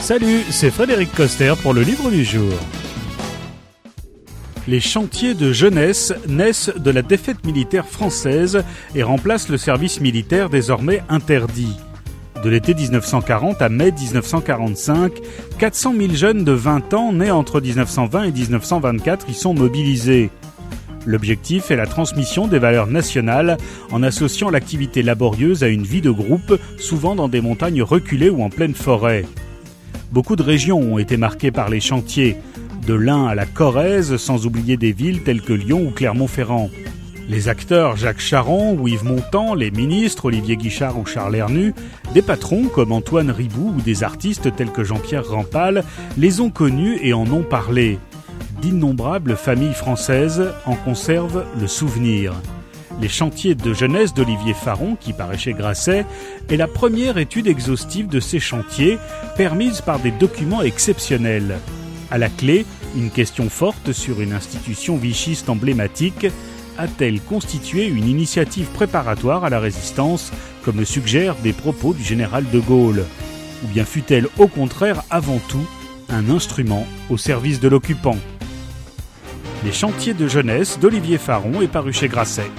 Salut, c'est Frédéric Coster pour le livre du jour. Les chantiers de jeunesse naissent de la défaite militaire française et remplacent le service militaire désormais interdit. De l'été 1940 à mai 1945, 400 000 jeunes de 20 ans nés entre 1920 et 1924 y sont mobilisés. L'objectif est la transmission des valeurs nationales en associant l'activité laborieuse à une vie de groupe, souvent dans des montagnes reculées ou en pleine forêt. Beaucoup de régions ont été marquées par les chantiers, de l'Ain à la Corrèze, sans oublier des villes telles que Lyon ou Clermont-Ferrand. Les acteurs Jacques Charon ou Yves Montand, les ministres Olivier Guichard ou Charles Hernu, des patrons comme Antoine Ribou ou des artistes tels que Jean-Pierre Rampal les ont connus et en ont parlé d'innombrables familles françaises en conservent le souvenir. Les chantiers de jeunesse d'Olivier Faron, qui paraît chez Grasset, est la première étude exhaustive de ces chantiers, permise par des documents exceptionnels. À la clé, une question forte sur une institution vichiste emblématique. A-t-elle constitué une initiative préparatoire à la résistance, comme le suggèrent des propos du général de Gaulle? Ou bien fut-elle au contraire avant tout un instrument au service de l'occupant? Les chantiers de jeunesse d'Olivier Faron est paru chez Grasset.